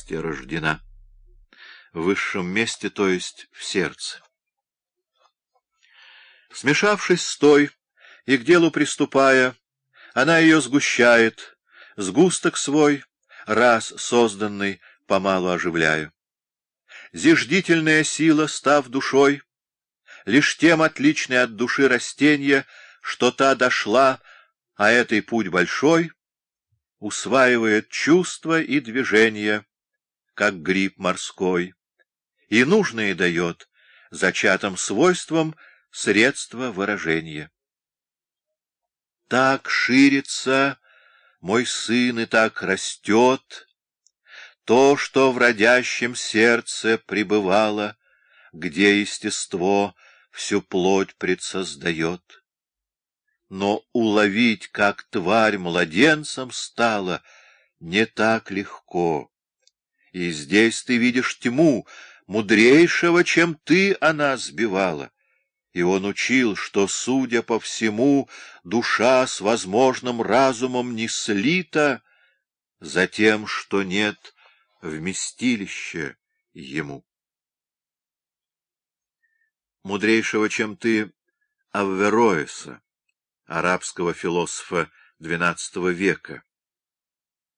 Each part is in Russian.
счастья рождена. В высшем месте, то есть в сердце. Смешавшись с той и к делу приступая, она ее сгущает, сгусток свой, раз созданный, помалу оживляю. Зиждительная сила, став душой, лишь тем отличной от души растения, что та дошла, а этой путь большой, усваивает чувства и движения, как гриб морской, и нужное дает зачатым свойством средства выражения. Так ширится мой сын и так растет то, что в родящем сердце пребывало, где естество всю плоть предсоздает. Но уловить, как тварь младенцем стала, не так легко. И здесь ты видишь тьму, мудрейшего, чем ты она сбивала. И он учил, что, судя по всему, душа с возможным разумом не слита, за тем, что нет вместилища ему. Мудрейшего, чем ты, Аввероэса, арабского философа XII века.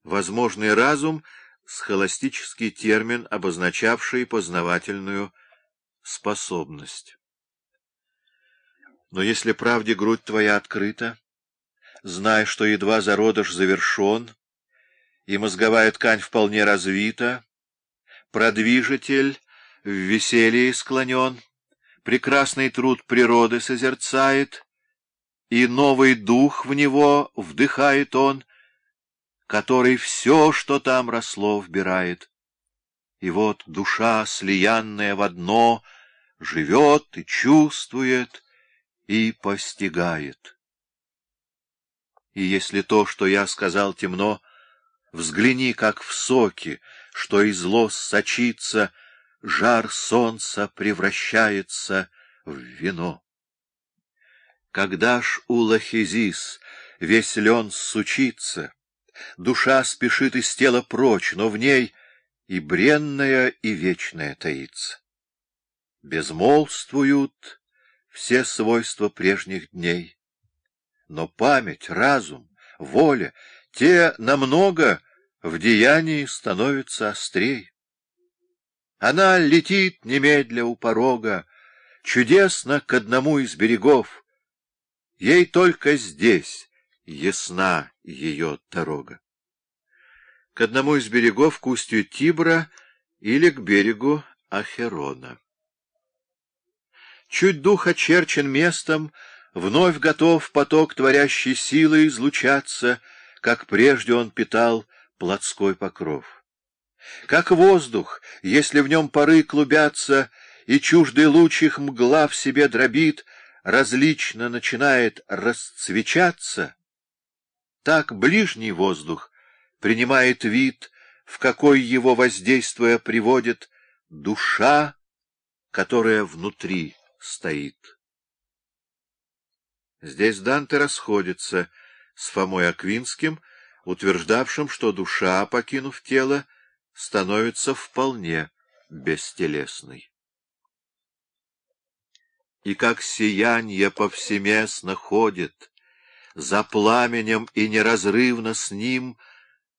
Возможный разум — схоластический термин, обозначавший познавательную способность. Но если правде грудь твоя открыта, знай, что едва зародыш завершен, и мозговая ткань вполне развита, продвижитель в веселье склонен, прекрасный труд природы созерцает, и новый дух в него вдыхает он, который все, что там росло, вбирает. И вот душа, слиянная в одно, живет и чувствует, и постигает. И если то, что я сказал, темно, взгляни, как в соки, что из лос сочится, жар солнца превращается в вино. Когда ж у Лахизис весь лен сучится, душа спешит из тела прочь, но в ней и бренная, и вечная таится. Безмолвствуют все свойства прежних дней. Но память, разум, воля, те намного в деянии становятся острей. Она летит немедля у порога, чудесно к одному из берегов. Ей только здесь ясна ее дорога. К одному из берегов, к устью Тибра или к берегу Ахерона. Чуть дух очерчен местом, вновь готов поток творящей силы излучаться, как прежде он питал плотской покров. Как воздух, если в нем поры клубятся, и чуждый луч их мгла в себе дробит, различно начинает расцвечаться, так ближний воздух принимает вид, в какой его воздействие приводит душа, которая внутри стоит. Здесь Данте расходится с Фомой Аквинским, утверждавшим, что душа, покинув тело, становится вполне бестелесной. И как сиянье повсеместно ходит, за пламенем и неразрывно с ним,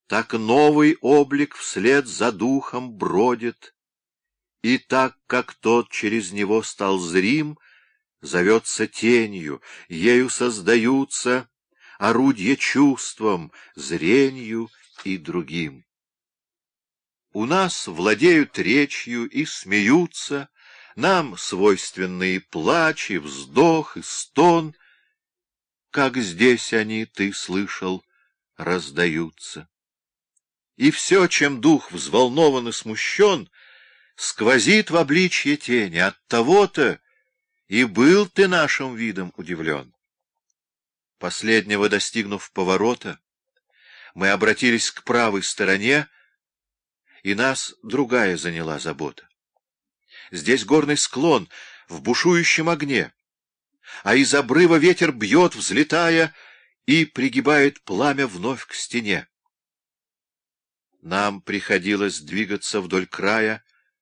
так новый облик вслед за духом бродит, и так как тот через него стал зрим, зовется тенью, ею создаются орудия чувством, зренью и другим. У нас владеют речью и смеются, нам свойственны и плач, и вздох, и стон, как здесь они, ты слышал, раздаются. И все, чем дух взволнован и смущен — сквозит в обличье тени, от того-то и был ты нашим видом удивлен. Последнего достигнув поворота, мы обратились к правой стороне, и нас другая заняла забота. Здесь горный склон в бушующем огне, а из обрыва ветер бьет, взлетая, и пригибает пламя вновь к стене. Нам приходилось двигаться вдоль края,